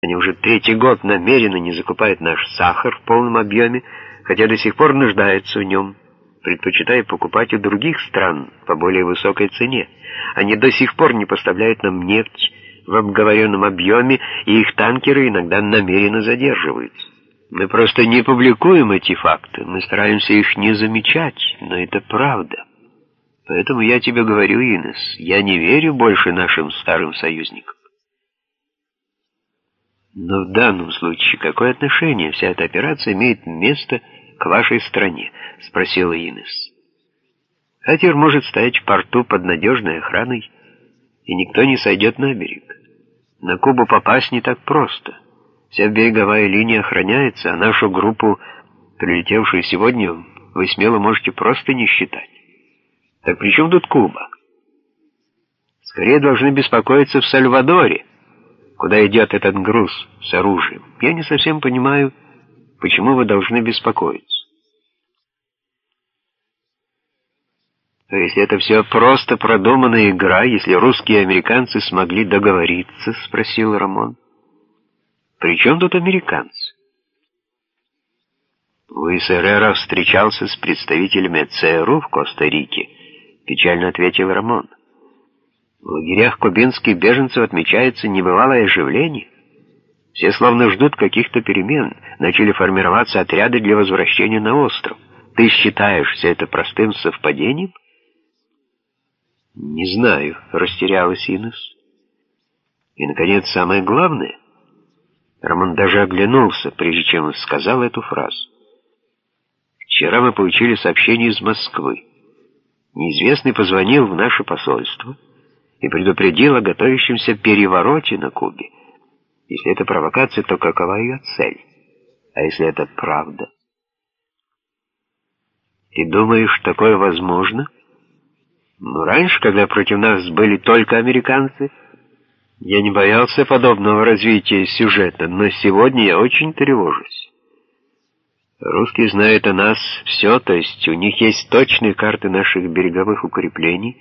Они уже третий год намеренно не закупают наш сахар в полном объеме, хотя до сих пор нуждаются в нем, предпочитая покупать у других стран по более высокой цене. Они до сих пор не поставляют нам нефть в обговоренном объеме, и их танкеры иногда намеренно задерживаются. Мы просто не публикуем эти факты, мы стараемся их не замечать, но это правда. Поэтому я тебе говорю, Инес, я не верю больше нашим старым союзникам. Но в данном случае какое отношение вся эта операция имеет место к вашей стране? Спросила Инес. Катер может стоять в порту под надежной охраной, и никто не сойдет на берег. На Кубу попасть не так просто. Вся береговая линия охраняется, а нашу группу, прилетевшую сегодня, вы смело можете просто не считать. Так при чем тут Куба? Скорее должны беспокоиться в Сальвадоре, куда идет этот груз с оружием. Я не совсем понимаю, почему вы должны беспокоиться. То есть это все просто продуманная игра, если русские и американцы смогли договориться, спросил Рамон. При чем тут американцы? Луис Эррера встречался с представителями ЦРУ в Коста-Рике, печально ответил Рамон. В лагерях кубинских беженцев отмечается небывалое оживление. Все словно ждут каких-то перемен, начали формироваться отряды для возвращения на остров. Ты считаешь все это простым совпадением? Не знаю, растерялась Инес. И, наконец, самое главное, Роман даже оглянулся, прежде чем сказал эту фразу. Вчера мы получили сообщение из Москвы. Неизвестный позвонил в наше посольство и предупредил о готовящемся перевороте на Кубе. Если это провокация, то какова ее цель? А если это правда? Ты думаешь, такое возможно? Ну, раньше, когда против нас были только американцы, я не боялся подобного развития сюжета, но сегодня я очень тревожусь. Русские знают о нас все, то есть у них есть точные карты наших береговых укреплений,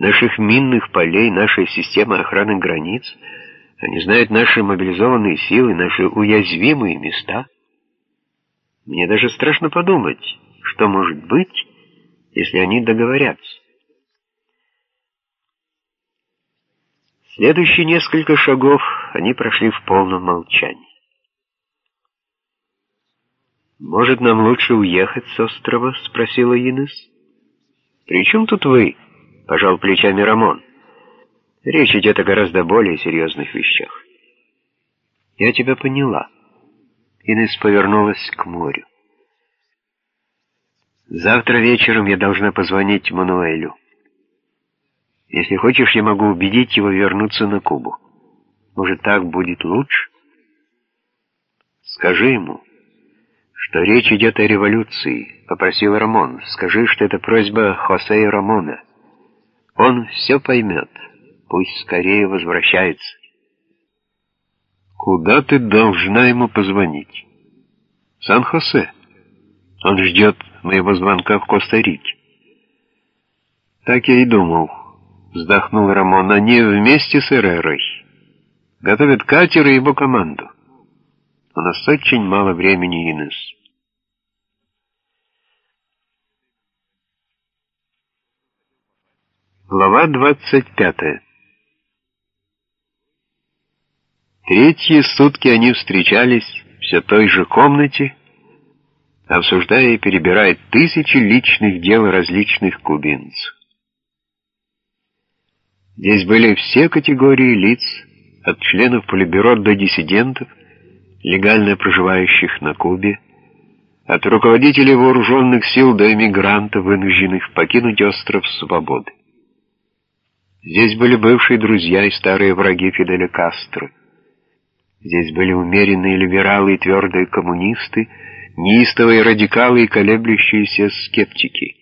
наших минных полей, нашей системы охраны границ. Они знают наши мобилизованные силы, наши уязвимые места. Мне даже страшно подумать, что может быть, если они договорятся. Следующие несколько шагов они прошли в полном молчании. «Может, нам лучше уехать с острова?» — спросила Инес. «При чем тут вы?» — пожал плечами Рамон. «Речь идет о гораздо более серьезных вещах». «Я тебя поняла». Инес повернулась к морю. «Завтра вечером я должна позвонить Мануэлю. Если хочешь, я могу убедить его вернуться на Кубу. Может, так будет лучше?» «Скажи ему» что речь идет о революции», — попросил Рамон. «Скажи, что это просьба Хосе Рамона. Он все поймет. Пусть скорее возвращается». «Куда ты должна ему позвонить?» «Сан-Хосе. Он ждет моего звонка в Коста-Рике». «Так я и думал», — вздохнул Рамон. «Они вместе с Эрерой. Готовят катер и его команду». У нас очень мало времени, Инес. Глава двадцать пятая. Третьи сутки они встречались в все той же комнате, обсуждая и перебирая тысячи личных дел различных кубинцев. Здесь были все категории лиц, от членов полибюро до диссидентов, легально проживающих на Кубе, от руководителей вооруженных сил до эмигрантов, вынужденных покинуть остров свободы. Здесь были бывшие друзья и старые враги Фиделя Кастро. Здесь были умеренные либералы и твердые коммунисты, неистовые радикалы и колеблющиеся скептики.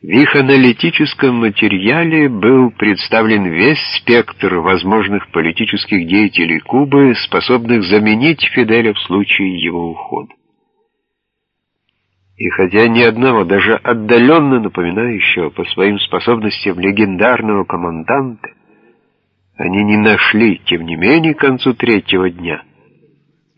В их аналитическом материале был представлен весь спектр возможных политических деятелей Кубы, способных заменить Фиделя в случае его ухода. И хотя ни одного, даже отдаленно напоминающего по своим способностям легендарного команданта, они не нашли, тем не менее, к концу третьего дня —